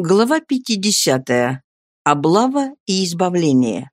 Глава 50. Облава и избавление.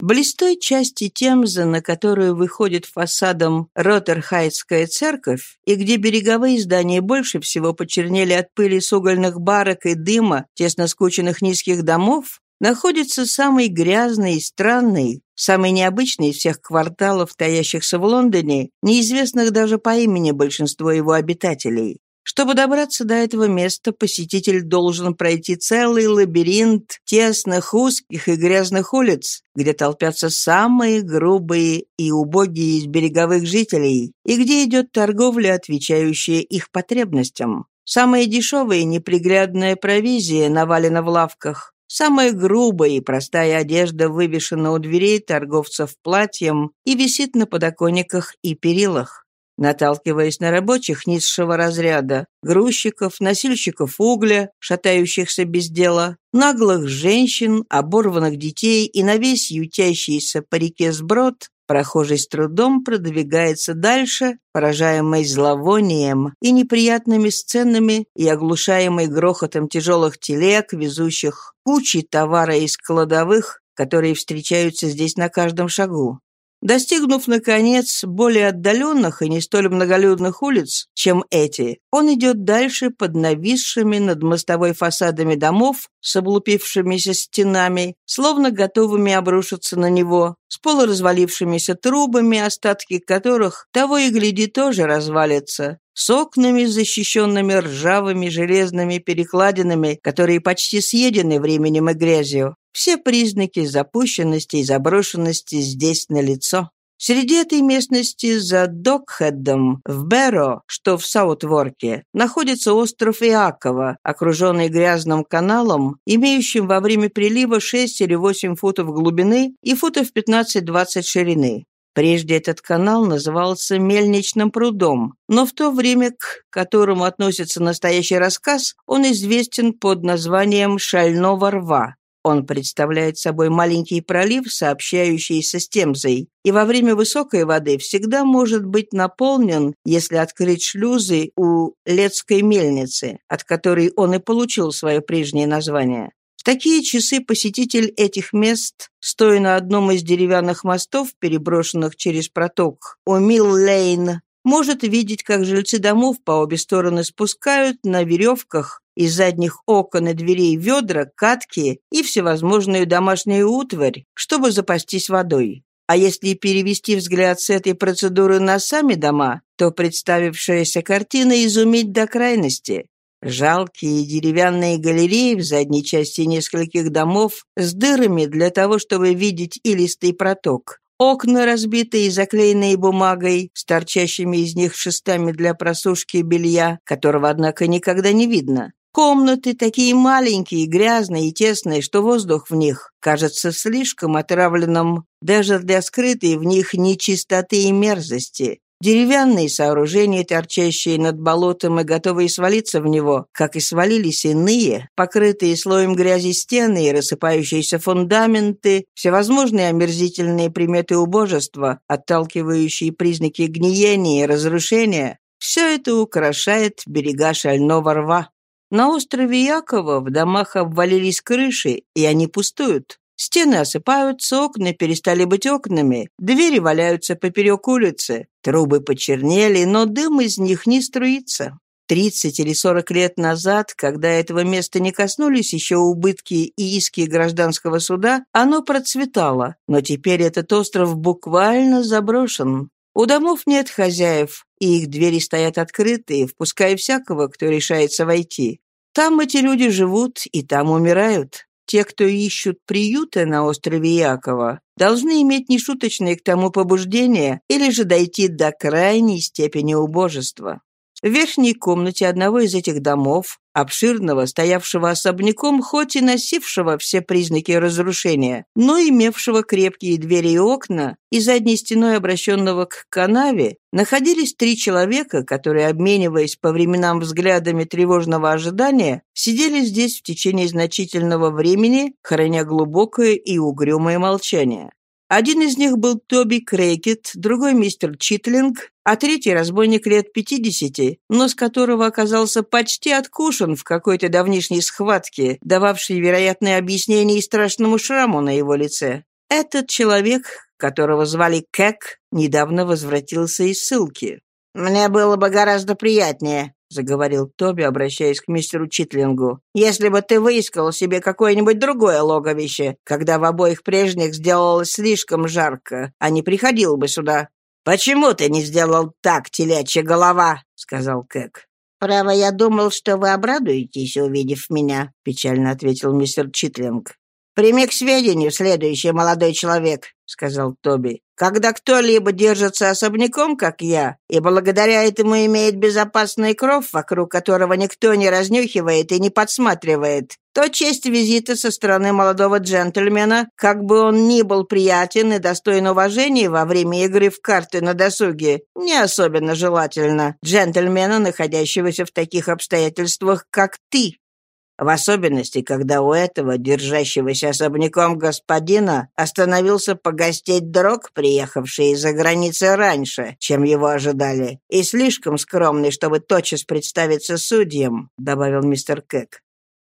Близ части Темзы, на которую выходит фасадом Роттерхайтская церковь, и где береговые здания больше всего почернели от пыли с угольных барок и дыма тесно скученных низких домов, находится самый грязный и странный, самый необычный из всех кварталов, таящихся в Лондоне, неизвестных даже по имени большинству его обитателей. Чтобы добраться до этого места, посетитель должен пройти целый лабиринт тесных, узких и грязных улиц, где толпятся самые грубые и убогие из береговых жителей, и где идет торговля, отвечающая их потребностям. Самая дешевая и неприглядная провизия навалена в лавках, Самая грубая и простая одежда вывешена у дверей торговцев платьем и висит на подоконниках и перилах наталкиваясь на рабочих низшего разряда, грузчиков, носильщиков угля, шатающихся без дела, наглых женщин, оборванных детей и на весь ютящийся по реке сброд, прохожий с трудом продвигается дальше, поражаемый зловонием и неприятными сценами и оглушаемый грохотом тяжелых телег, везущих кучи товара из кладовых, которые встречаются здесь на каждом шагу. Достигнув, наконец, более отдаленных и не столь многолюдных улиц, чем эти, он идет дальше под нависшими над мостовой фасадами домов с облупившимися стенами, словно готовыми обрушиться на него, с полуразвалившимися трубами, остатки которых того и гляди тоже развалятся, с окнами, защищенными ржавыми железными перекладинами, которые почти съедены временем и грязью. Все признаки запущенности и заброшенности здесь налицо. Среди этой местности за Докхедом в Беро, что в Саутворке, находится остров Иакова, окруженный грязным каналом, имеющим во время прилива 6 или 8 футов глубины и футов 15-20 ширины. Прежде этот канал назывался Мельничным прудом, но в то время, к которому относится настоящий рассказ, он известен под названием Шального рва. Он представляет собой маленький пролив, сообщающийся с Темзой, и во время высокой воды всегда может быть наполнен, если открыть шлюзы у Лецкой мельницы, от которой он и получил свое прежнее название. В такие часы посетитель этих мест, стоя на одном из деревянных мостов, переброшенных через проток у Милл-Лейн, может видеть, как жильцы домов по обе стороны спускают на веревках из задних окон и дверей ведра, катки и всевозможную домашнюю утварь, чтобы запастись водой. А если перевести взгляд с этой процедуры на сами дома, то представившаяся картина изумить до крайности. Жалкие деревянные галереи в задней части нескольких домов с дырами для того, чтобы видеть илистый проток. Окна, разбитые и заклеенные бумагой, с торчащими из них шестами для просушки белья, которого, однако, никогда не видно. Комнаты такие маленькие, грязные и тесные, что воздух в них кажется слишком отравленным даже для скрытой в них нечистоты и мерзости. Деревянные сооружения, торчащие над болотом и готовые свалиться в него, как и свалились иные, покрытые слоем грязи стены и рассыпающиеся фундаменты, всевозможные омерзительные приметы убожества, отталкивающие признаки гниения и разрушения, все это украшает берега шального рва. На острове Якова в домах обвалились крыши, и они пустуют. Стены осыпаются, окна перестали быть окнами, двери валяются поперек улицы, трубы почернели, но дым из них не струится. Тридцать или сорок лет назад, когда этого места не коснулись еще убытки и иски гражданского суда, оно процветало, но теперь этот остров буквально заброшен. У домов нет хозяев, и их двери стоят открытые, впуская всякого, кто решается войти. Там эти люди живут и там умирают. Те, кто ищут приюта на острове Якова, должны иметь нешуточное к тому побуждение или же дойти до крайней степени убожества. В верхней комнате одного из этих домов, обширного, стоявшего особняком, хоть и носившего все признаки разрушения, но имевшего крепкие двери и окна, и задней стеной обращенного к канаве, находились три человека, которые, обмениваясь по временам взглядами тревожного ожидания, сидели здесь в течение значительного времени, храня глубокое и угрюмое молчание. Один из них был Тоби Крейкет, другой мистер Читлинг, а третий разбойник лет пятидесяти, нос которого оказался почти откушен в какой-то давнишней схватке, дававшей вероятное объяснение и страшному шраму на его лице. Этот человек, которого звали Кэк, недавно возвратился из ссылки. «Мне было бы гораздо приятнее», — заговорил Тоби, обращаясь к мистеру Читлингу, «если бы ты выискал себе какое-нибудь другое логовище, когда в обоих прежних сделалось слишком жарко, а не приходил бы сюда». «Почему ты не сделал так, телячья голова?» — сказал Кэк. «Право, я думал, что вы обрадуетесь, увидев меня», — печально ответил мистер Читлинг. «Прими к сведению следующий молодой человек», — сказал Тоби. «Когда кто-либо держится особняком, как я, и благодаря этому имеет безопасный кров, вокруг которого никто не разнюхивает и не подсматривает, то честь визита со стороны молодого джентльмена, как бы он ни был приятен и достоин уважения во время игры в карты на досуге, не особенно желательно джентльмена, находящегося в таких обстоятельствах, как ты». В особенности, когда у этого, держащегося особняком господина, остановился погостеть дрог, приехавший из-за границы раньше, чем его ожидали, и слишком скромный, чтобы тотчас представиться судьям», — добавил мистер Кэк.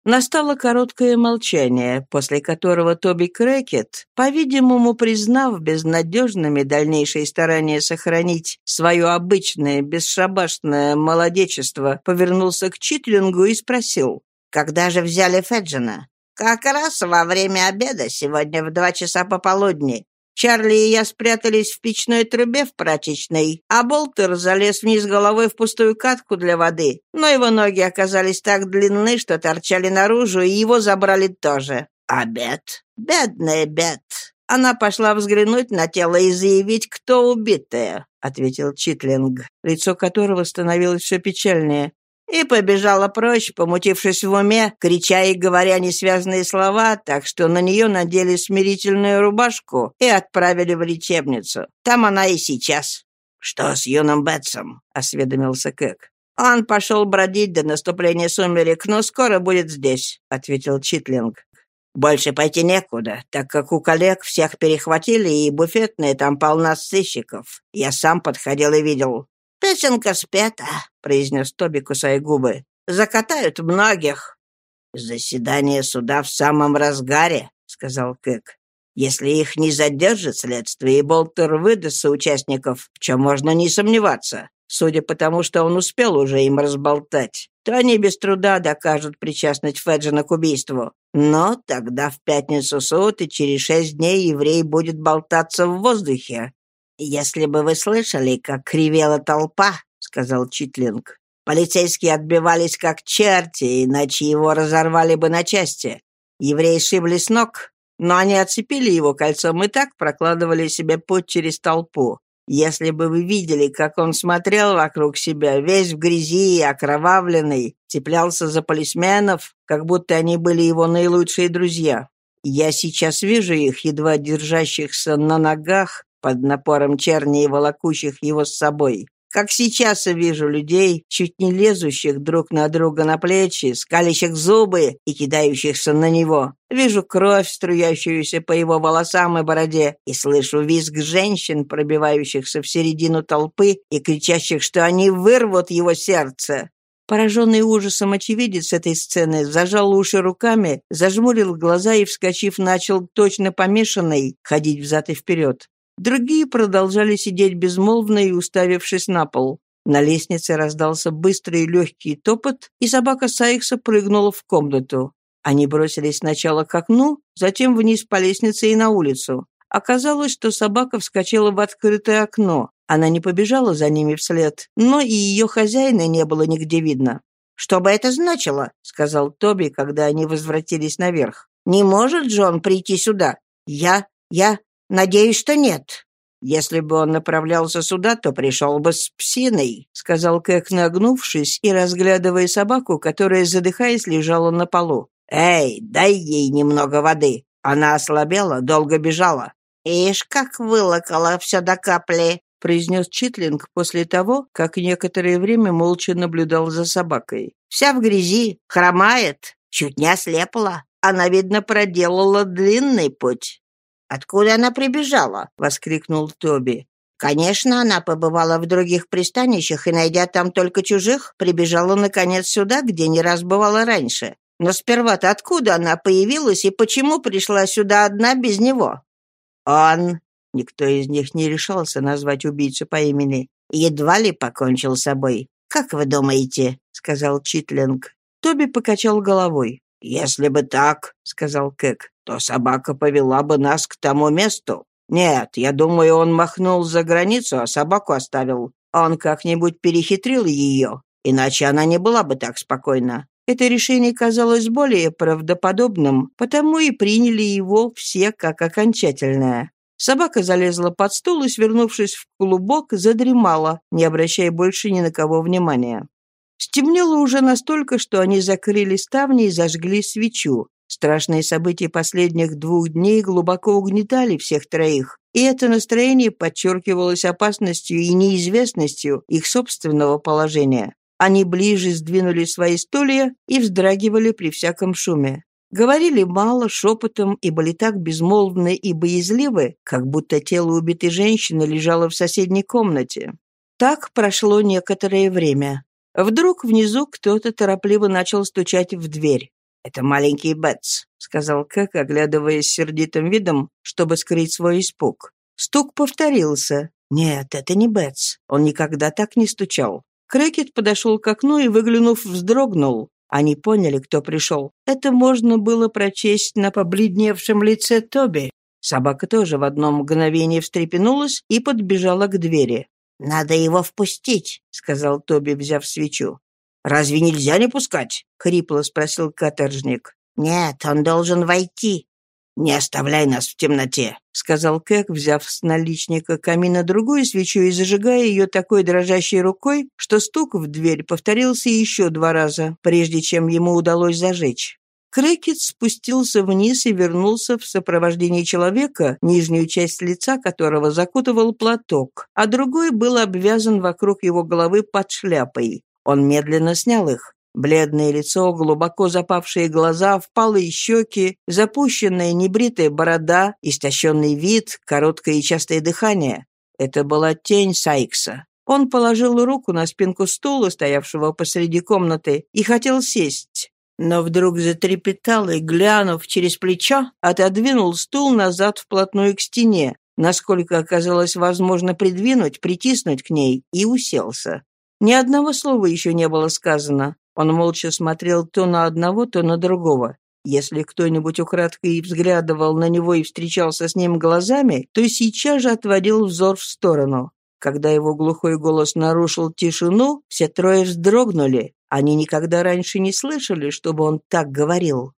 Настало короткое молчание, после которого Тоби Крекет, по-видимому, признав безнадежными дальнейшие старания сохранить свое обычное бесшабашное молодечество, повернулся к Читлингу и спросил, когда же взяли Феджина? Как раз во время обеда, сегодня в два часа пополудни. Чарли и я спрятались в печной трубе в прачечной, а Болтер залез вниз головой в пустую катку для воды. Но его ноги оказались так длинны, что торчали наружу, и его забрали тоже. Обед? Бедный Бет. Она пошла взглянуть на тело и заявить, кто убитая, — ответил Читлинг, лицо которого становилось все печальнее и побежала прочь, помутившись в уме, крича и говоря несвязные слова, так что на нее надели смирительную рубашку и отправили в лечебницу. Там она и сейчас. «Что с юным Бетсом?» — осведомился Кэк. «Он пошел бродить до наступления сумерек, но скоро будет здесь», — ответил Читлинг. «Больше пойти некуда, так как у коллег всех перехватили, и буфетная там полна сыщиков. Я сам подходил и видел. «Песенка спета», — произнес Тоби, кусая губы. «Закатают многих». «Заседание суда в самом разгаре», — сказал Кэк. «Если их не задержит следствие, и Болтер выдаст участников, в чем можно не сомневаться, судя по тому, что он успел уже им разболтать, то они без труда докажут причастность Феджина к убийству. Но тогда в пятницу суд, и через шесть дней еврей будет болтаться в воздухе, «Если бы вы слышали, как кривела толпа», — сказал Читлинг, «полицейские отбивались как черти, иначе его разорвали бы на части. Евреи шибли с ног, но они оцепили его кольцом и так прокладывали себе путь через толпу. Если бы вы видели, как он смотрел вокруг себя, весь в грязи и окровавленный, цеплялся за полисменов, как будто они были его наилучшие друзья. Я сейчас вижу их, едва держащихся на ногах, под напором черни и волокущих его с собой. Как сейчас я вижу людей, чуть не лезущих друг на друга на плечи, скалящих зубы и кидающихся на него. Вижу кровь, струящуюся по его волосам и бороде, и слышу визг женщин, пробивающихся в середину толпы и кричащих, что они вырвут его сердце. Пораженный ужасом очевидец этой сцены зажал уши руками, зажмурил глаза и, вскочив, начал точно помешанный ходить взад и вперед. Другие продолжали сидеть безмолвно и уставившись на пол. На лестнице раздался быстрый и легкий топот, и собака Сайкса прыгнула в комнату. Они бросились сначала к окну, затем вниз по лестнице и на улицу. Оказалось, что собака вскочила в открытое окно. Она не побежала за ними вслед, но и ее хозяина не было нигде видно. «Что бы это значило?» — сказал Тоби, когда они возвратились наверх. «Не может Джон прийти сюда? Я... я... «Надеюсь, что нет». «Если бы он направлялся сюда, то пришел бы с псиной», — сказал Кэк, нагнувшись и разглядывая собаку, которая, задыхаясь, лежала на полу. «Эй, дай ей немного воды. Она ослабела, долго бежала». «Ишь, как вылокала все до капли», — произнес Читлинг после того, как некоторое время молча наблюдал за собакой. «Вся в грязи, хромает, чуть не ослепла. Она, видно, проделала длинный путь». «Откуда она прибежала?» — воскликнул Тоби. Конечно, она побывала в других пристанищах и, найдя там только чужих, прибежала, наконец, сюда, где не раз бывала раньше. Но сперва-то откуда она появилась и почему пришла сюда одна без него? Он, никто из них не решался назвать убийцу по имени, едва ли покончил с собой. «Как вы думаете?» — сказал Читлинг. Тоби покачал головой. «Если бы так, — сказал Кэк, — то собака повела бы нас к тому месту. Нет, я думаю, он махнул за границу, а собаку оставил. Он как-нибудь перехитрил ее, иначе она не была бы так спокойна. Это решение казалось более правдоподобным, потому и приняли его все как окончательное. Собака залезла под стул и, свернувшись в клубок, задремала, не обращая больше ни на кого внимания. Стемнело уже настолько, что они закрыли ставни и зажгли свечу. Страшные события последних двух дней глубоко угнетали всех троих, и это настроение подчеркивалось опасностью и неизвестностью их собственного положения. Они ближе сдвинули свои стулья и вздрагивали при всяком шуме. Говорили мало, шепотом, и были так безмолвны и боязливы, как будто тело убитой женщины лежало в соседней комнате. Так прошло некоторое время. Вдруг внизу кто-то торопливо начал стучать в дверь. «Это маленький Бетс», — сказал Кэк, оглядываясь сердитым видом, чтобы скрыть свой испуг. Стук повторился. «Нет, это не Бетс. Он никогда так не стучал». Крэкет подошел к окну и, выглянув, вздрогнул. Они поняли, кто пришел. Это можно было прочесть на побледневшем лице Тоби. Собака тоже в одно мгновение встрепенулась и подбежала к двери. «Надо его впустить», — сказал Тоби, взяв свечу. «Разве нельзя не пускать?» — хрипло спросил каторжник. «Нет, он должен войти». «Не оставляй нас в темноте», — сказал Кэк, взяв с наличника камина другую свечу и зажигая ее такой дрожащей рукой, что стук в дверь повторился еще два раза, прежде чем ему удалось зажечь. Крекет спустился вниз и вернулся в сопровождении человека, нижнюю часть лица которого закутывал платок, а другой был обвязан вокруг его головы под шляпой. Он медленно снял их. Бледное лицо, глубоко запавшие глаза, впалые щеки, запущенная небритая борода, истощенный вид, короткое и частое дыхание. Это была тень Сайкса. Он положил руку на спинку стула, стоявшего посреди комнаты, и хотел сесть но вдруг затрепетал и, глянув через плечо, отодвинул стул назад вплотную к стене, насколько оказалось возможно придвинуть, притиснуть к ней, и уселся. Ни одного слова еще не было сказано. Он молча смотрел то на одного, то на другого. Если кто-нибудь украдкой взглядывал на него и встречался с ним глазами, то сейчас же отводил взор в сторону. Когда его глухой голос нарушил тишину, все трое вздрогнули, они никогда раньше не слышали, чтобы он так говорил.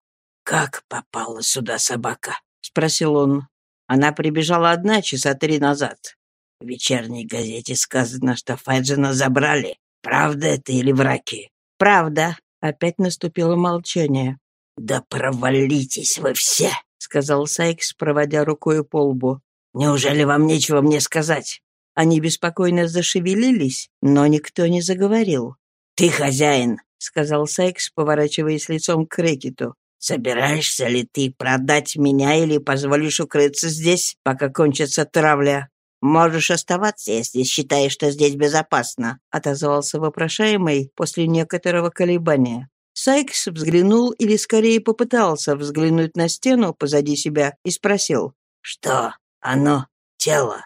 «Как попала сюда собака?» — спросил он. Она прибежала одна часа три назад. В вечерней газете сказано, что Феджина забрали. Правда это или враки? «Правда». Опять наступило молчание. «Да провалитесь вы все!» — сказал Сайкс, проводя рукой по лбу. «Неужели вам нечего мне сказать?» Они беспокойно зашевелились, но никто не заговорил. «Ты хозяин», — сказал Сайкс, поворачиваясь лицом к Крекету. «Собираешься ли ты продать меня или позволишь укрыться здесь, пока кончится травля?» «Можешь оставаться, если считаешь, что здесь безопасно», — отозвался вопрошаемый после некоторого колебания. Сайкс взглянул или скорее попытался взглянуть на стену позади себя и спросил. «Что? Оно? Тело?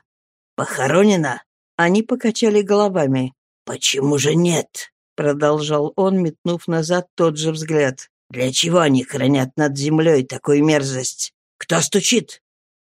Похоронено?» Они покачали головами. «Почему же нет?» — продолжал он, метнув назад тот же взгляд. «Для чего они хранят над землей такую мерзость? Кто стучит?»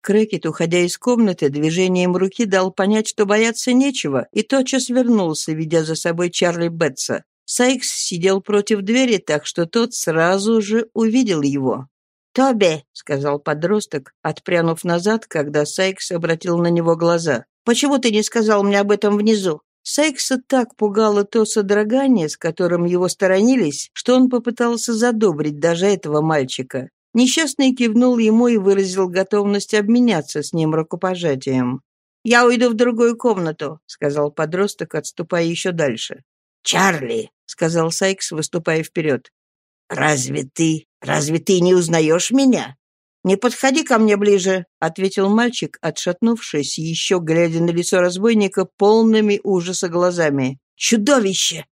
Крекет, уходя из комнаты, движением руки дал понять, что бояться нечего, и тотчас вернулся, ведя за собой Чарли Бетса. Сайкс сидел против двери, так что тот сразу же увидел его. «Тоби», — сказал подросток, отпрянув назад, когда Сайкс обратил на него глаза, — «почему ты не сказал мне об этом внизу?» Сайкса так пугало то содрогание, с которым его сторонились, что он попытался задобрить даже этого мальчика. Несчастный кивнул ему и выразил готовность обменяться с ним рукопожатием. «Я уйду в другую комнату», — сказал подросток, отступая еще дальше. «Чарли», — сказал Сайкс, выступая вперед, — «разве ты, разве ты не узнаешь меня?» «Не подходи ко мне ближе», — ответил мальчик, отшатнувшись, еще глядя на лицо разбойника полными ужаса глазами. «Чудовище!»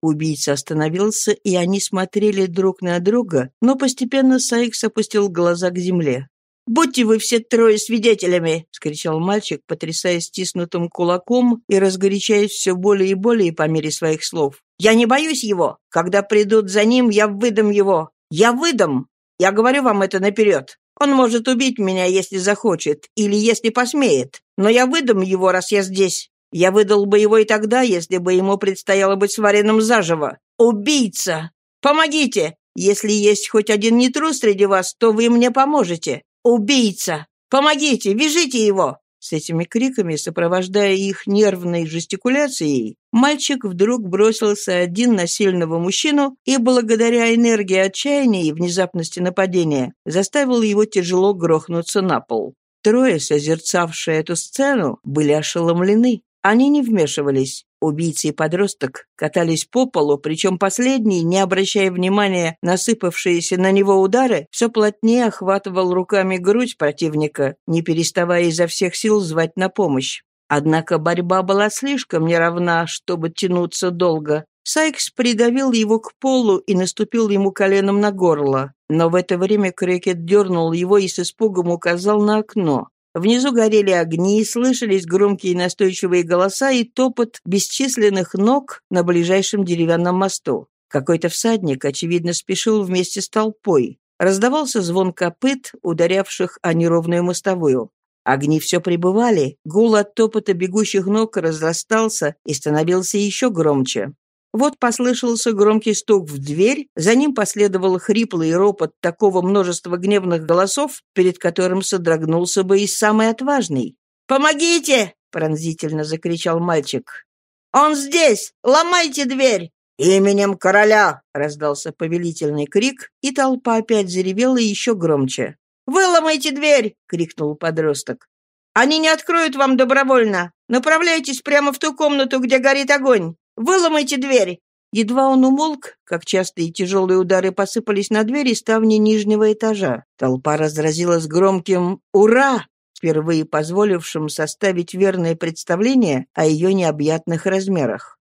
Убийца остановился, и они смотрели друг на друга, но постепенно Сайкс опустил глаза к земле. «Будьте вы все трое свидетелями!» — скричал мальчик, потрясая стиснутым кулаком и разгорячаясь все более и более по мере своих слов. «Я не боюсь его! Когда придут за ним, я выдам его! Я выдам! Я говорю вам это наперед! Он может убить меня, если захочет, или если посмеет, но я выдам его, раз я здесь. Я выдал бы его и тогда, если бы ему предстояло быть сваренным заживо. Убийца! Помогите! Если есть хоть один нетрус среди вас, то вы мне поможете. Убийца! Помогите! Вяжите его!» С этими криками, сопровождая их нервной жестикуляцией, мальчик вдруг бросился один на сильного мужчину и, благодаря энергии отчаяния и внезапности нападения, заставил его тяжело грохнуться на пол. Трое, созерцавшие эту сцену, были ошеломлены. Они не вмешивались. Убийцы и подросток катались по полу, причем последний, не обращая внимания на сыпавшиеся на него удары, все плотнее охватывал руками грудь противника, не переставая изо всех сил звать на помощь. Однако борьба была слишком неравна, чтобы тянуться долго. Сайкс придавил его к полу и наступил ему коленом на горло. Но в это время Крекет дернул его и с испугом указал на окно. Внизу горели огни, слышались громкие настойчивые голоса и топот бесчисленных ног на ближайшем деревянном мосту. Какой-то всадник, очевидно, спешил вместе с толпой. Раздавался звон копыт, ударявших о неровную мостовую. Огни все прибывали, гул от топота бегущих ног разрастался и становился еще громче. Вот послышался громкий стук в дверь, за ним последовал хриплый ропот такого множества гневных голосов, перед которым содрогнулся бы и самый отважный. «Помогите!» — пронзительно закричал мальчик. «Он здесь! Ломайте дверь!» «Именем короля!» — раздался повелительный крик, и толпа опять заревела еще громче. «Выломайте дверь!» — крикнул подросток. «Они не откроют вам добровольно. Направляйтесь прямо в ту комнату, где горит огонь. Выломайте дверь!» Едва он умолк, как частые тяжелые удары посыпались на двери ставни нижнего этажа. Толпа разразилась громким «Ура!», впервые позволившим составить верное представление о ее необъятных размерах.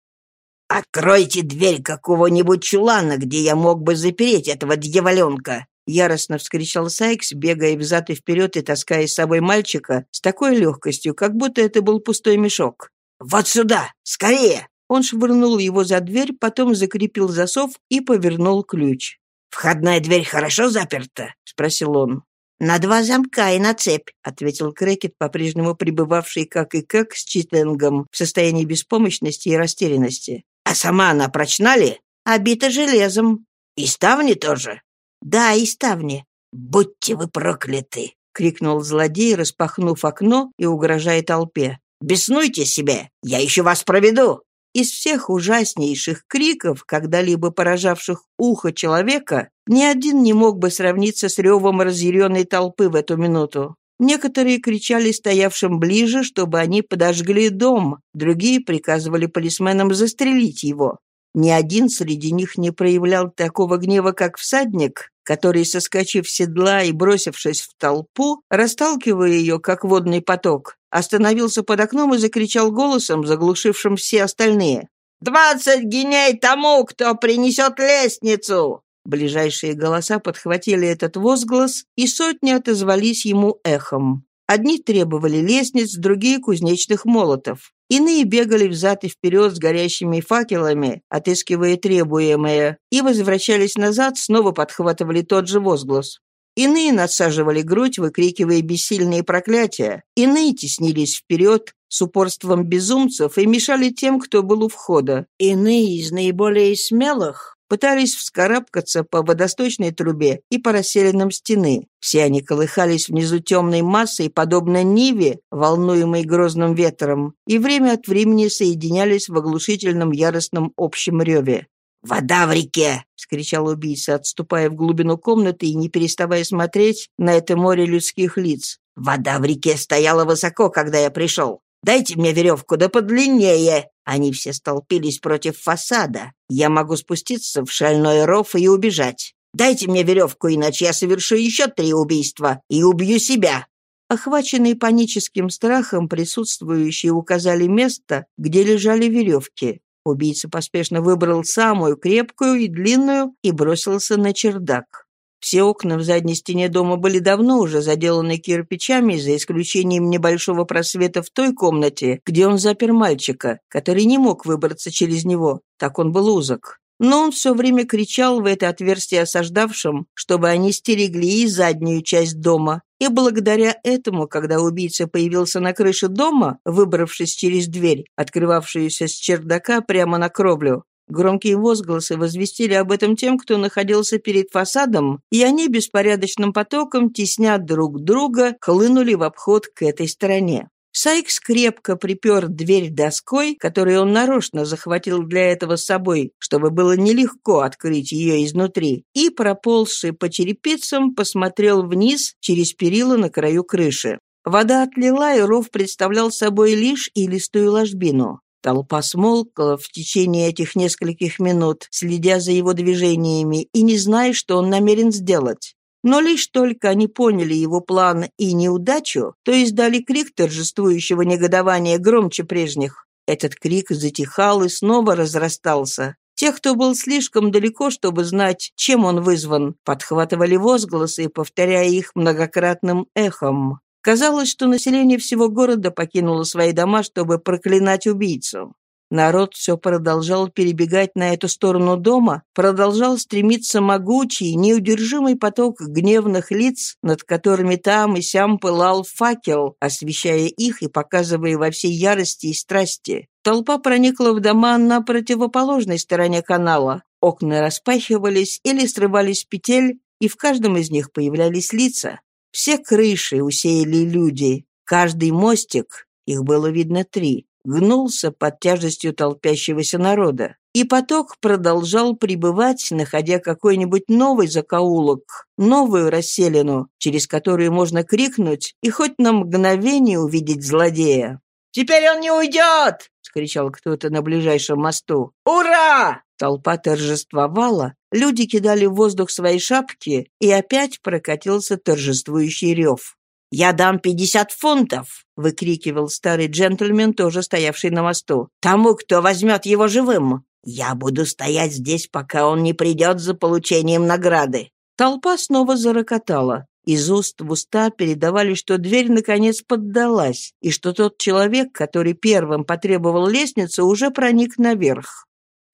«Откройте дверь какого-нибудь чулана, где я мог бы запереть этого дьяволенка!» Яростно вскричал Сайкс, бегая взад и вперед и таская с собой мальчика с такой легкостью, как будто это был пустой мешок. «Вот сюда! Скорее!» Он швырнул его за дверь, потом закрепил засов и повернул ключ. «Входная дверь хорошо заперта?» — спросил он. «На два замка и на цепь», — ответил Крекет, по-прежнему пребывавший как и как с Читленгом в состоянии беспомощности и растерянности. «А сама она прочна ли?» «Обита железом». «И ставни тоже?» «Да, и ставни». «Будьте вы прокляты!» — крикнул злодей, распахнув окно и угрожая толпе. «Беснуйте себе! Я еще вас проведу!» Из всех ужаснейших криков, когда-либо поражавших ухо человека, ни один не мог бы сравниться с ревом разъяренной толпы в эту минуту. Некоторые кричали стоявшим ближе, чтобы они подожгли дом, другие приказывали полисменам застрелить его. Ни один среди них не проявлял такого гнева, как всадник, который, соскочив седла и бросившись в толпу, расталкивая ее, как водный поток, остановился под окном и закричал голосом, заглушившим все остальные. «Двадцать геней тому, кто принесет лестницу!» Ближайшие голоса подхватили этот возглас, и сотни отозвались ему эхом. Одни требовали лестниц, другие — кузнечных молотов. Иные бегали взад и вперед с горящими факелами, отыскивая требуемое, и возвращались назад, снова подхватывали тот же возглас. Иные надсаживали грудь, выкрикивая бессильные проклятия. Иные теснились вперед с упорством безумцев и мешали тем, кто был у входа. Иные из наиболее смелых пытались вскарабкаться по водосточной трубе и по расселенным стены. Все они колыхались внизу темной массой, подобно Ниве, волнуемой грозным ветром, и время от времени соединялись в оглушительном яростном общем реве. «Вода в реке!» — скричал убийца, отступая в глубину комнаты и не переставая смотреть на это море людских лиц. «Вода в реке стояла высоко, когда я пришел. Дайте мне веревку, да подлиннее!» Они все столпились против фасада. Я могу спуститься в шальной ров и убежать. Дайте мне веревку, иначе я совершу еще три убийства и убью себя». Охваченные паническим страхом, присутствующие указали место, где лежали веревки. Убийца поспешно выбрал самую крепкую и длинную и бросился на чердак. Все окна в задней стене дома были давно уже заделаны кирпичами, за исключением небольшого просвета в той комнате, где он запер мальчика, который не мог выбраться через него, так он был узок. Но он все время кричал в это отверстие осаждавшим, чтобы они стерегли и заднюю часть дома. И благодаря этому, когда убийца появился на крыше дома, выбравшись через дверь, открывавшуюся с чердака прямо на кровлю, Громкие возгласы возвестили об этом тем, кто находился перед фасадом, и они беспорядочным потоком, тесня друг друга, хлынули в обход к этой стороне. Сайкс крепко припер дверь доской, которую он нарочно захватил для этого с собой, чтобы было нелегко открыть ее изнутри, и, проползший по черепицам, посмотрел вниз через перила на краю крыши. Вода отлила, и ров представлял собой лишь илистую ложбину. Толпа смолкла в течение этих нескольких минут, следя за его движениями и не зная, что он намерен сделать. Но лишь только они поняли его план и неудачу, то издали крик торжествующего негодования громче прежних. Этот крик затихал и снова разрастался. Те, кто был слишком далеко, чтобы знать, чем он вызван, подхватывали возгласы, повторяя их многократным эхом. Казалось, что население всего города покинуло свои дома, чтобы проклинать убийцу. Народ все продолжал перебегать на эту сторону дома, продолжал стремиться могучий, неудержимый поток гневных лиц, над которыми там и сям пылал факел, освещая их и показывая во всей ярости и страсти. Толпа проникла в дома на противоположной стороне канала. Окна распахивались или срывались петель, и в каждом из них появлялись лица. Все крыши усеяли люди. Каждый мостик, их было видно три, гнулся под тяжестью толпящегося народа. И поток продолжал пребывать, находя какой-нибудь новый закоулок, новую расселину, через которую можно крикнуть и хоть на мгновение увидеть злодея. «Теперь он не уйдет!» — скричал кто-то на ближайшем мосту. «Ура!» Толпа торжествовала, люди кидали в воздух свои шапки, и опять прокатился торжествующий рев. «Я дам пятьдесят фунтов!» — выкрикивал старый джентльмен, тоже стоявший на мосту. «Тому, кто возьмет его живым! Я буду стоять здесь, пока он не придет за получением награды!» Толпа снова зарокотала. Из уст в уста передавали, что дверь наконец поддалась, и что тот человек, который первым потребовал лестницу, уже проник наверх.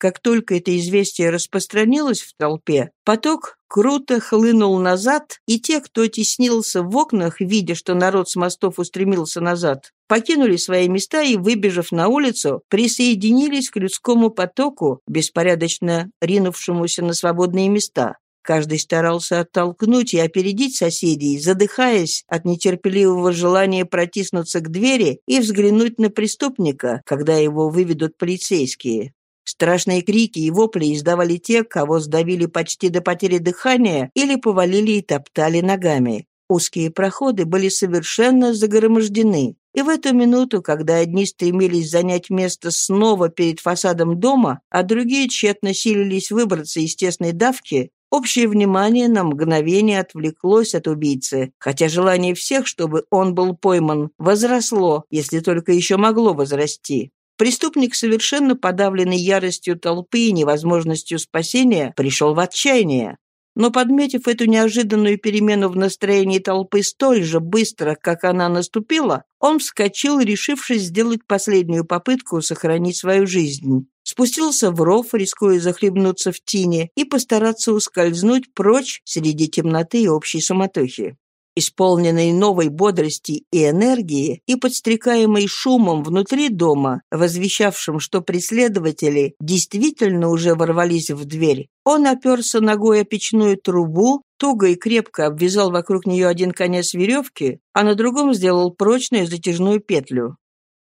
Как только это известие распространилось в толпе, поток круто хлынул назад, и те, кто теснился в окнах, видя, что народ с мостов устремился назад, покинули свои места и, выбежав на улицу, присоединились к людскому потоку, беспорядочно ринувшемуся на свободные места. Каждый старался оттолкнуть и опередить соседей, задыхаясь от нетерпеливого желания протиснуться к двери и взглянуть на преступника, когда его выведут полицейские. Страшные крики и вопли издавали те, кого сдавили почти до потери дыхания или повалили и топтали ногами. Узкие проходы были совершенно загромождены. И в эту минуту, когда одни стремились занять место снова перед фасадом дома, а другие тщетно силились выбраться из тесной давки, общее внимание на мгновение отвлеклось от убийцы, хотя желание всех, чтобы он был пойман, возросло, если только еще могло возрасти. Преступник, совершенно подавленный яростью толпы и невозможностью спасения, пришел в отчаяние. Но, подметив эту неожиданную перемену в настроении толпы столь же быстро, как она наступила, он вскочил, решившись сделать последнюю попытку сохранить свою жизнь. Спустился в ров, рискуя захлебнуться в тине, и постараться ускользнуть прочь среди темноты и общей суматохи. Исполненный новой бодрости и энергии и подстрекаемый шумом внутри дома, возвещавшим, что преследователи действительно уже ворвались в дверь, он оперся ногой о печную трубу, туго и крепко обвязал вокруг нее один конец веревки, а на другом сделал прочную затяжную петлю.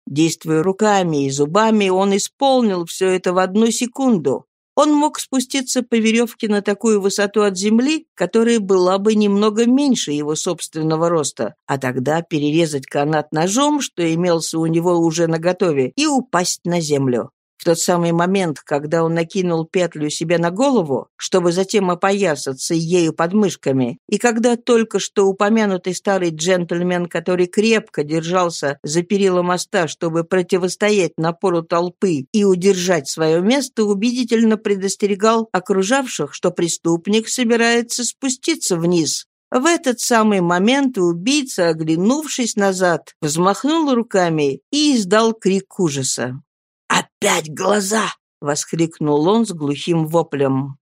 Действуя руками и зубами, он исполнил все это в одну секунду. Он мог спуститься по веревке на такую высоту от земли, которая была бы немного меньше его собственного роста, а тогда перерезать канат ножом, что имелся у него уже наготове, и упасть на землю. В тот самый момент, когда он накинул петлю себе на голову, чтобы затем опоясаться ею подмышками, и когда только что упомянутый старый джентльмен, который крепко держался за перила моста, чтобы противостоять напору толпы и удержать свое место, убедительно предостерегал окружавших, что преступник собирается спуститься вниз, в этот самый момент убийца, оглянувшись назад, взмахнул руками и издал крик ужаса. «Опять глаза!» — воскликнул он с глухим воплем.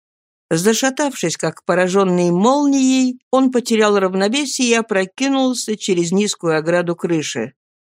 Зашатавшись, как пораженный молнией, он потерял равновесие и опрокинулся через низкую ограду крыши.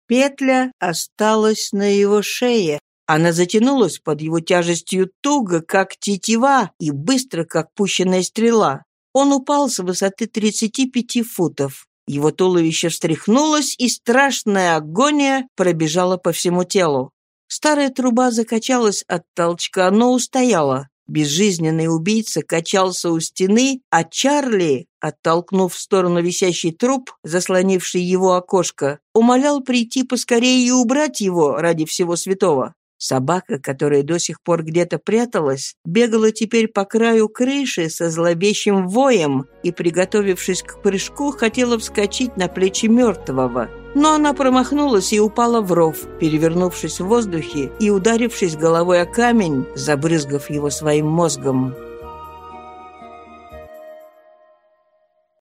Петля осталась на его шее. Она затянулась под его тяжестью туго, как тетива, и быстро, как пущенная стрела. Он упал с высоты 35 футов. Его туловище встряхнулось, и страшная агония пробежала по всему телу. Старая труба закачалась от толчка, но устояла. Безжизненный убийца качался у стены, а Чарли, оттолкнув в сторону висящий труп, заслонивший его окошко, умолял прийти поскорее и убрать его ради всего святого. Собака, которая до сих пор где-то пряталась, бегала теперь по краю крыши со зловещим воем и, приготовившись к прыжку, хотела вскочить на плечи мертвого. Но она промахнулась и упала в ров, перевернувшись в воздухе и ударившись головой о камень, забрызгав его своим мозгом.